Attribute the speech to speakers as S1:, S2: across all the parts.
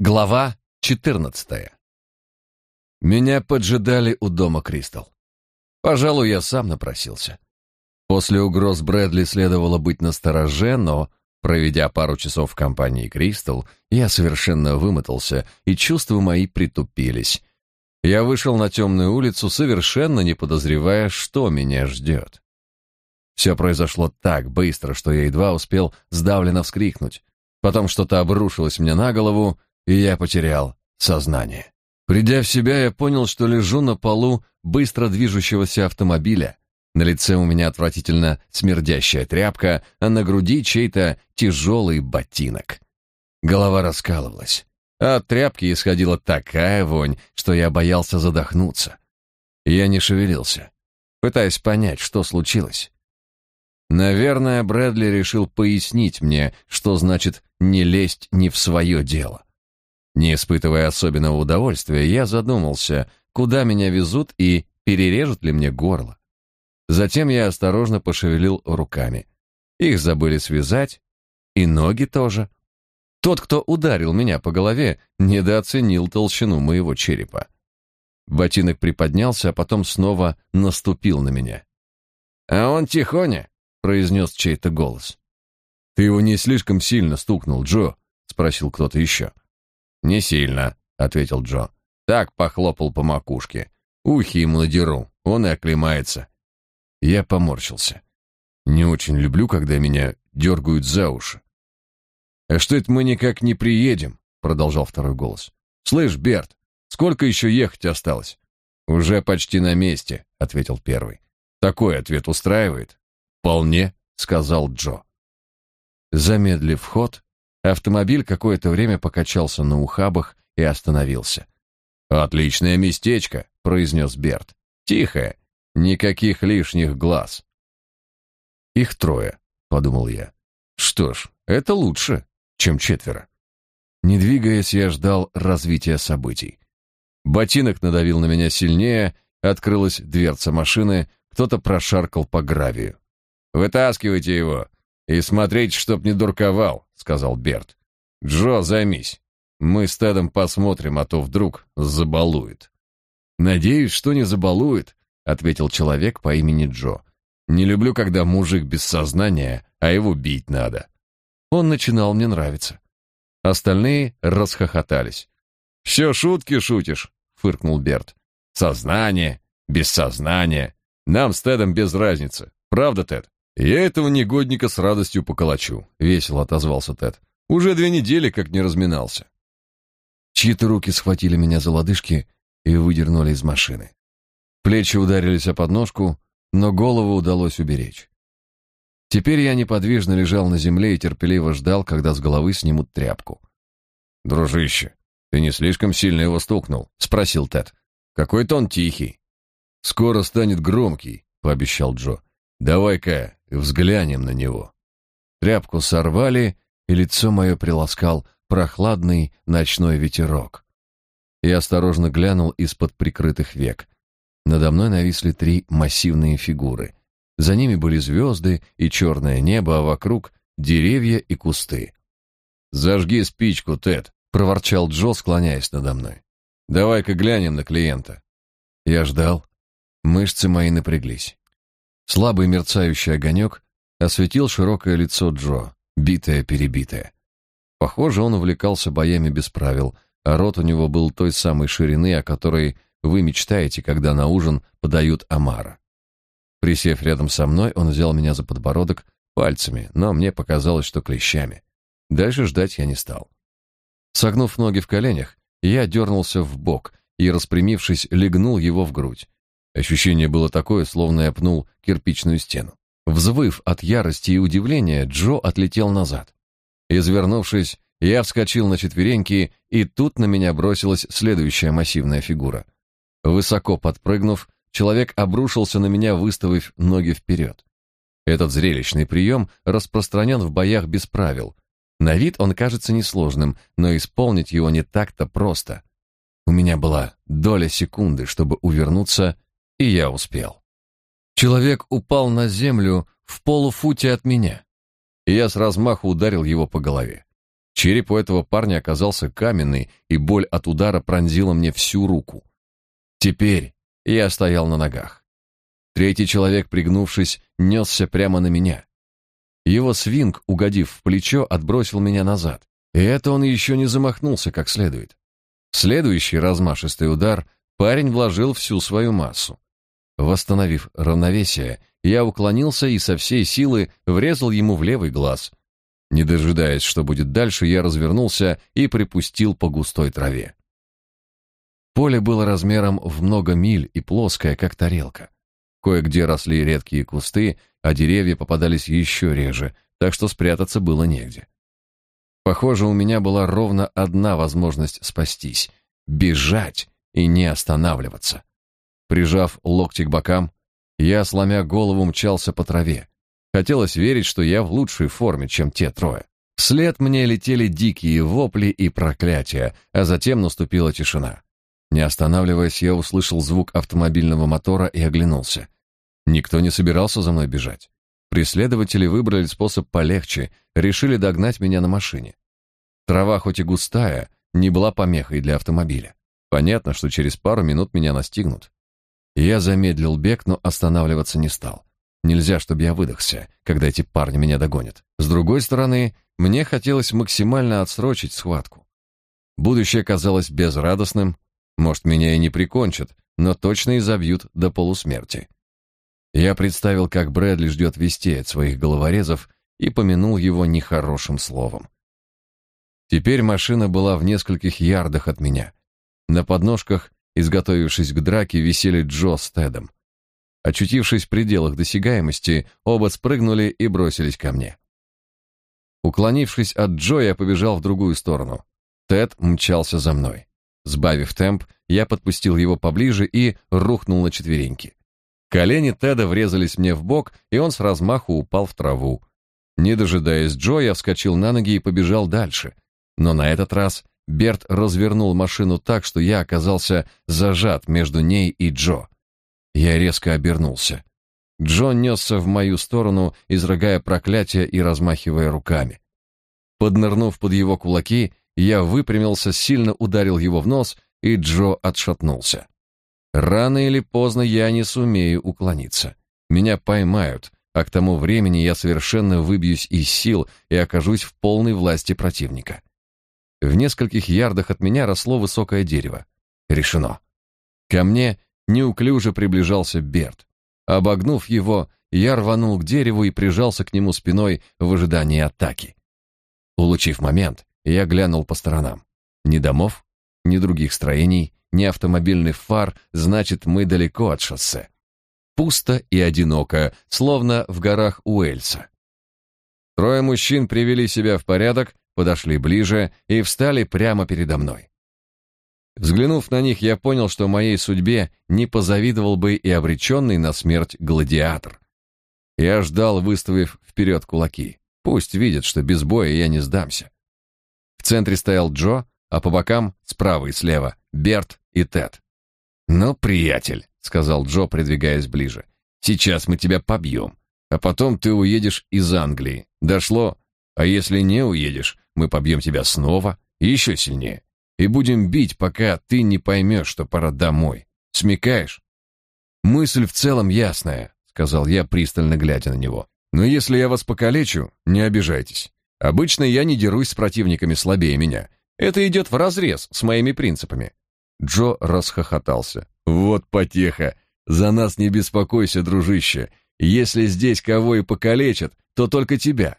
S1: Глава 14. Меня поджидали у дома Кристал. Пожалуй, я сам напросился. После угроз Брэдли следовало быть настороже, но, проведя пару часов в компании Кристал, я совершенно вымотался, и чувства мои притупились. Я вышел на темную улицу, совершенно не подозревая, что меня ждет. Все произошло так быстро, что я едва успел сдавленно вскрикнуть. Потом что-то обрушилось мне на голову, и я потерял сознание. Придя в себя, я понял, что лежу на полу быстро движущегося автомобиля. На лице у меня отвратительно смердящая тряпка, а на груди чей-то тяжелый ботинок. Голова раскалывалась, а от тряпки исходила такая вонь, что я боялся задохнуться. Я не шевелился, пытаясь понять, что случилось. Наверное, Брэдли решил пояснить мне, что значит не лезть не в свое дело. Не испытывая особенного удовольствия, я задумался, куда меня везут и перережут ли мне горло. Затем я осторожно пошевелил руками. Их забыли связать, и ноги тоже. Тот, кто ударил меня по голове, недооценил толщину моего черепа. Ботинок приподнялся, а потом снова наступил на меня. «А он тихоня», — произнес чей-то голос. «Ты его не слишком сильно стукнул, Джо?» — спросил кто-то еще. «Не сильно», — ответил Джо. «Так похлопал по макушке. Ухи ему надеру, он и оклемается». Я поморщился. Не очень люблю, когда меня дергают за уши. «А что это мы никак не приедем?» — продолжал второй голос. «Слышь, Берт, сколько еще ехать осталось?» «Уже почти на месте», — ответил первый. «Такой ответ устраивает?» «Вполне», — сказал Джо. Замедлив ход, Автомобиль какое-то время покачался на ухабах и остановился. «Отличное местечко», — произнес Берт. «Тихое, никаких лишних глаз». «Их трое», — подумал я. «Что ж, это лучше, чем четверо». Не двигаясь, я ждал развития событий. Ботинок надавил на меня сильнее, открылась дверца машины, кто-то прошаркал по гравию. «Вытаскивайте его и смотрите, чтоб не дурковал», — сказал Берт. «Джо, займись. Мы с Тедом посмотрим, а то вдруг забалует». «Надеюсь, что не забалует», — ответил человек по имени Джо. «Не люблю, когда мужик без сознания, а его бить надо». Он начинал мне нравиться. Остальные расхохотались. «Все шутки шутишь», — фыркнул Берт. «Сознание, без сознания. Нам с Тедом без разницы. Правда, Тед?» «Я этого негодника с радостью поколочу», — весело отозвался Тед. «Уже две недели как не разминался». Чьи-то руки схватили меня за лодыжки и выдернули из машины. Плечи ударились о подножку, но голову удалось уберечь. Теперь я неподвижно лежал на земле и терпеливо ждал, когда с головы снимут тряпку. «Дружище, ты не слишком сильно его стукнул?» — спросил Тед. «Какой-то он тихий». «Скоро станет громкий», — пообещал Джо. «Давай-ка взглянем на него. Тряпку сорвали, и лицо мое приласкал прохладный ночной ветерок. Я осторожно глянул из-под прикрытых век. Надо мной нависли три массивные фигуры. За ними были звезды и черное небо, а вокруг деревья и кусты. «Зажги спичку, Тед», — проворчал Джо, склоняясь надо мной. «Давай-ка глянем на клиента». Я ждал. Мышцы мои напряглись. Слабый мерцающий огонек осветил широкое лицо Джо, битое-перебитое. Похоже, он увлекался боями без правил, а рот у него был той самой ширины, о которой вы мечтаете, когда на ужин подают омара. Присев рядом со мной, он взял меня за подбородок пальцами, но мне показалось, что клещами. Дальше ждать я не стал. Согнув ноги в коленях, я дернулся в бок и, распрямившись, легнул его в грудь. Ощущение было такое, словно я пнул кирпичную стену. Взвыв от ярости и удивления, Джо отлетел назад. Извернувшись, я вскочил на четвереньки, и тут на меня бросилась следующая массивная фигура. Высоко подпрыгнув, человек обрушился на меня, выставив ноги вперед. Этот зрелищный прием распространен в боях без правил. На вид он кажется несложным, но исполнить его не так-то просто. У меня была доля секунды, чтобы увернуться и я успел. Человек упал на землю в полуфуте от меня, и я с размаху ударил его по голове. Череп у этого парня оказался каменный, и боль от удара пронзила мне всю руку. Теперь я стоял на ногах. Третий человек, пригнувшись, несся прямо на меня. Его свинг, угодив в плечо, отбросил меня назад. И это он еще не замахнулся как следует. следующий размашистый удар парень вложил всю свою массу. Восстановив равновесие, я уклонился и со всей силы врезал ему в левый глаз. Не дожидаясь, что будет дальше, я развернулся и припустил по густой траве. Поле было размером в много миль и плоское, как тарелка. Кое-где росли редкие кусты, а деревья попадались еще реже, так что спрятаться было негде. Похоже, у меня была ровно одна возможность спастись — бежать и не останавливаться. Прижав локти к бокам, я, сломя голову, мчался по траве. Хотелось верить, что я в лучшей форме, чем те трое. Вслед мне летели дикие вопли и проклятия, а затем наступила тишина. Не останавливаясь, я услышал звук автомобильного мотора и оглянулся. Никто не собирался за мной бежать. Преследователи выбрали способ полегче, решили догнать меня на машине. Трава хоть и густая, не была помехой для автомобиля. Понятно, что через пару минут меня настигнут. Я замедлил бег, но останавливаться не стал. Нельзя, чтобы я выдохся, когда эти парни меня догонят. С другой стороны, мне хотелось максимально отсрочить схватку. Будущее казалось безрадостным. Может, меня и не прикончат, но точно изобьют до полусмерти. Я представил, как Брэдли ждет вестей от своих головорезов и помянул его нехорошим словом. Теперь машина была в нескольких ярдах от меня. На подножках, изготовившись к драке, висели Джо с Тедом. Очутившись в пределах досягаемости, оба спрыгнули и бросились ко мне. Уклонившись от Джо, я побежал в другую сторону. Тед мчался за мной. Сбавив темп, я подпустил его поближе и рухнул на четвереньки. Колени Теда врезались мне в бок, и он с размаху упал в траву. Не дожидаясь Джо, я вскочил на ноги и побежал дальше. Но на этот раз Берт развернул машину так, что я оказался зажат между ней и Джо. Я резко обернулся. Джо несся в мою сторону, изрыгая проклятия и размахивая руками. Поднырнув под его кулаки, я выпрямился, сильно ударил его в нос, и Джо отшатнулся. Рано или поздно я не сумею уклониться. Меня поймают, а к тому времени я совершенно выбьюсь из сил и окажусь в полной власти противника. В нескольких ярдах от меня росло высокое дерево. Решено. Ко мне неуклюже приближался Берт. Обогнув его, я рванул к дереву и прижался к нему спиной в ожидании атаки. Улучив момент, я глянул по сторонам. Ни домов, ни других строений, ни автомобильных фар, значит, мы далеко от шоссе. Пусто и одиноко, словно в горах Уэльса. Трое мужчин привели себя в порядок, подошли ближе и встали прямо передо мной. Взглянув на них, я понял, что моей судьбе не позавидовал бы и обреченный на смерть гладиатор. Я ждал, выставив вперед кулаки. Пусть видят, что без боя я не сдамся. В центре стоял Джо, а по бокам, справа и слева, Берт и Тед. «Ну, приятель», — сказал Джо, придвигаясь ближе, — «сейчас мы тебя побьем, а потом ты уедешь из Англии. Дошло? А если не уедешь, мы побьем тебя снова и еще сильнее. И будем бить, пока ты не поймешь, что пора домой. Смекаешь?» «Мысль в целом ясная», — сказал я, пристально глядя на него. «Но если я вас покалечу, не обижайтесь. Обычно я не дерусь с противниками слабее меня. Это идет вразрез с моими принципами. Джо расхохотался. Вот потеха. За нас не беспокойся, дружище. Если здесь кого и покалечат, то только тебя.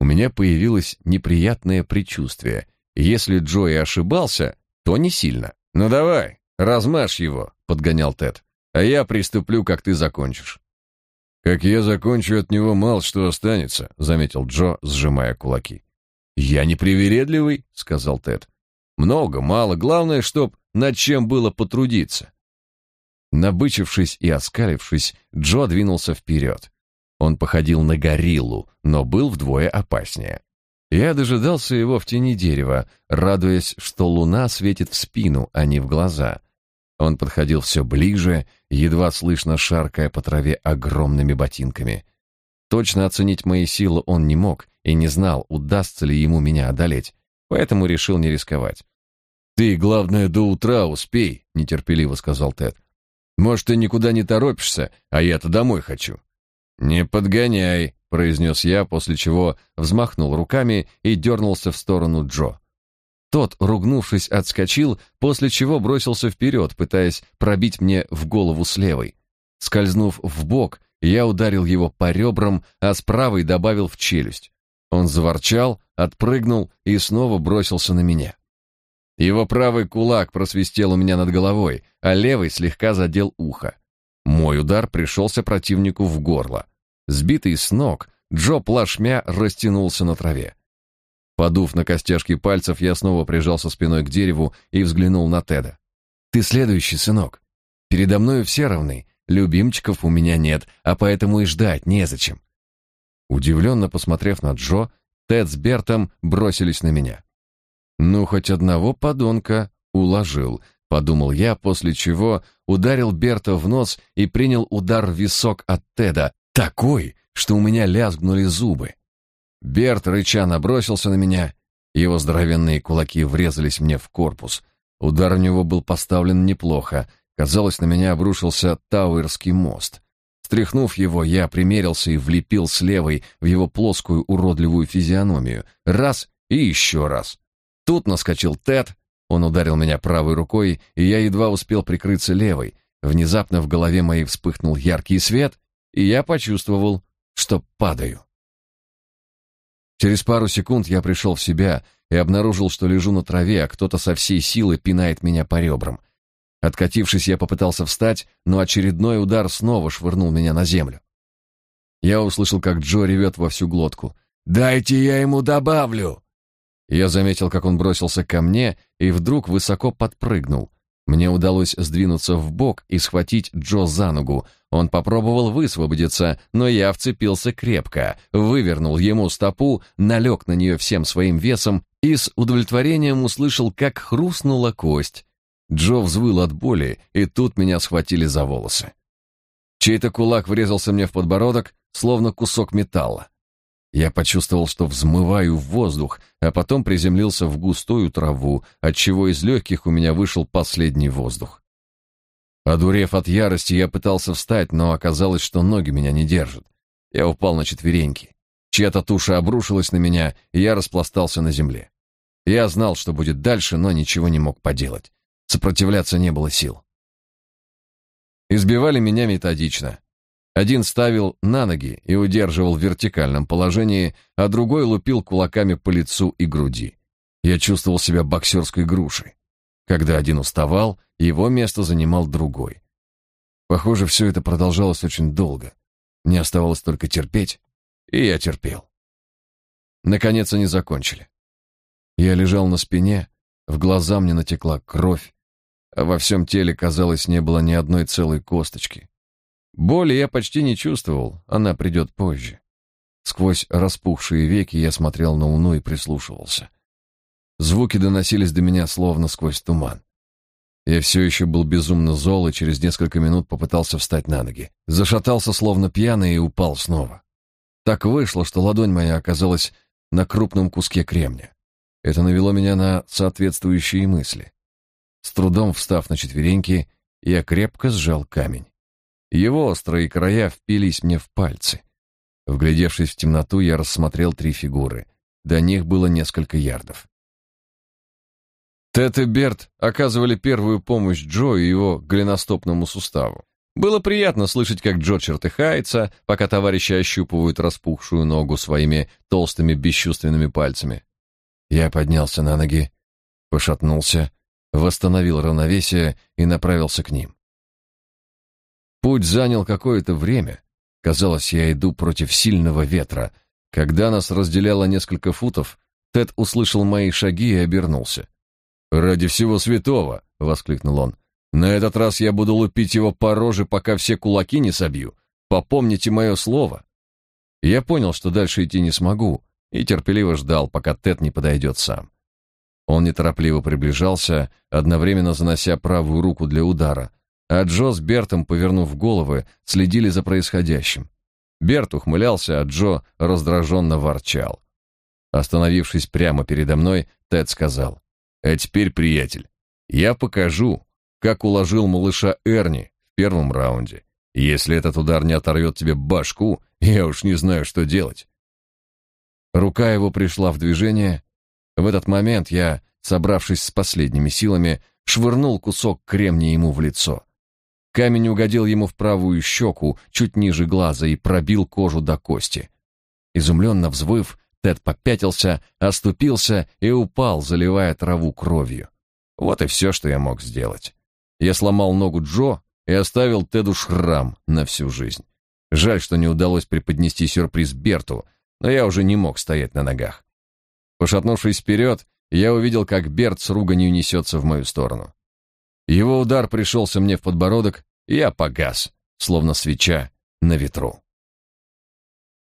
S1: У меня появилось неприятное предчувствие. Если Джо и ошибался, то не сильно. Ну давай, размажь его, подгонял Тед. А я приступлю, как ты закончишь. Как я закончу, от него мало что останется, заметил Джо, сжимая кулаки. Я не привередливый, сказал Тед. Много, мало, главное, чтоб над чем было потрудиться. Набычившись и оскалившись, Джо двинулся вперед. Он походил на гориллу, но был вдвое опаснее. Я дожидался его в тени дерева, радуясь, что луна светит в спину, а не в глаза. Он подходил все ближе, едва слышно шаркая по траве огромными ботинками. Точно оценить мои силы он не мог и не знал, удастся ли ему меня одолеть, поэтому решил не рисковать. «Ты, главное, до утра успей», — нетерпеливо сказал Тед. «Может, ты никуда не торопишься, а я-то домой хочу». «Не подгоняй», — произнес я, после чего взмахнул руками и дернулся в сторону Джо. Тот, ругнувшись, отскочил, после чего бросился вперед, пытаясь пробить мне в голову с левой. Скользнув в бок, я ударил его по ребрам, а с правой добавил в челюсть. Он заворчал, отпрыгнул и снова бросился на меня. Его правый кулак просвистел у меня над головой, а левый слегка задел ухо. Мой удар пришелся противнику в горло. Сбитый с ног, Джо плашмя растянулся на траве. Подув на костяшки пальцев, я снова прижался спиной к дереву и взглянул на Теда. «Ты следующий, сынок. Передо мною все равны. Любимчиков у меня нет, а поэтому и ждать незачем». Удивленно посмотрев на Джо, Тед с Бертом бросились на меня. «Ну, хоть одного подонка уложил», — подумал я, после чего ударил Берта в нос и принял удар в висок от Теда, такой, что у меня лязгнули зубы. Берт рыча набросился на меня, его здоровенные кулаки врезались мне в корпус. Удар у него был поставлен неплохо, казалось, на меня обрушился Тауэрский мост. Стряхнув его, я примерился и влепил с левой в его плоскую уродливую физиономию. Раз и еще раз. Тут наскочил Тед, он ударил меня правой рукой, и я едва успел прикрыться левой. Внезапно в голове моей вспыхнул яркий свет, и я почувствовал, что падаю. Через пару секунд я пришел в себя и обнаружил, что лежу на траве, а кто-то со всей силы пинает меня по ребрам. Откатившись, я попытался встать, но очередной удар снова швырнул меня на землю. Я услышал, как Джо ревет во всю глотку. «Дайте я ему добавлю!» Я заметил, как он бросился ко мне и вдруг высоко подпрыгнул. Мне удалось сдвинуться в бок и схватить Джо за ногу. Он попробовал высвободиться, но я вцепился крепко, вывернул ему стопу, налег на нее всем своим весом и с удовлетворением услышал, как хрустнула кость. Джо взвыл от боли, и тут меня схватили за волосы. Чей-то кулак врезался мне в подбородок, словно кусок металла. Я почувствовал, что взмываю в воздух, а потом приземлился в густую траву, отчего из легких у меня вышел последний воздух. Одурев от ярости, я пытался встать, но оказалось, что ноги меня не держат. Я упал на четвереньки. Чья-то туша обрушилась на меня, и я распластался на земле. Я знал, что будет дальше, но ничего не мог поделать. Сопротивляться не было сил. Избивали меня методично. Один ставил на ноги и удерживал в вертикальном положении, а другой лупил кулаками по лицу и груди. Я чувствовал себя боксерской грушей. Когда один уставал, его место занимал другой. Похоже, все это продолжалось очень долго. Мне оставалось только терпеть, и я терпел. Наконец они закончили. Я лежал на спине, в глаза мне натекла кровь, а во всем теле, казалось, не было ни одной целой косточки. Боли я почти не чувствовал, она придет позже. Сквозь распухшие веки я смотрел на луну и прислушивался. Звуки доносились до меня словно сквозь туман. Я все еще был безумно зол и через несколько минут попытался встать на ноги. Зашатался словно пьяный и упал снова. Так вышло, что ладонь моя оказалась на крупном куске кремня. Это навело меня на соответствующие мысли. С трудом встав на четвереньки, я крепко сжал камень. Его острые края впились мне в пальцы. Вглядевшись в темноту, я рассмотрел три фигуры. До них было несколько ярдов. Тед и Берт оказывали первую помощь Джо и его голеностопному суставу. Было приятно слышать, как Джо чертыхается, пока товарищи ощупывают распухшую ногу своими толстыми бесчувственными пальцами. Я поднялся на ноги, пошатнулся, восстановил равновесие и направился к ним. Путь занял какое-то время. Казалось, я иду против сильного ветра. Когда нас разделяло несколько футов, Тед услышал мои шаги и обернулся. «Ради всего святого!» — воскликнул он. «На этот раз я буду лупить его по роже, пока все кулаки не собью. Попомните мое слово!» Я понял, что дальше идти не смогу, и терпеливо ждал, пока Тед не подойдет сам. Он неторопливо приближался, одновременно занося правую руку для удара, а Джо с Бертом, повернув головы, следили за происходящим. Берт ухмылялся, а Джо раздраженно ворчал. Остановившись прямо передо мной, Тед сказал, «А теперь, приятель, я покажу, как уложил малыша Эрни в первом раунде. Если этот удар не оторвет тебе башку, я уж не знаю, что делать». Рука его пришла в движение. В этот момент я, собравшись с последними силами, швырнул кусок кремния ему в лицо. Камень угодил ему в правую щеку, чуть ниже глаза, и пробил кожу до кости. Изумленно взвыв, Тед попятился, оступился и упал, заливая траву кровью. Вот и все, что я мог сделать. Я сломал ногу Джо и оставил Теду шрам на всю жизнь. Жаль, что не удалось преподнести сюрприз Берту, но я уже не мог стоять на ногах. Пошатнувшись вперед, я увидел, как Берт с руганью несется в мою сторону. Его удар пришелся мне в подбородок, и я погас, словно свеча на ветру.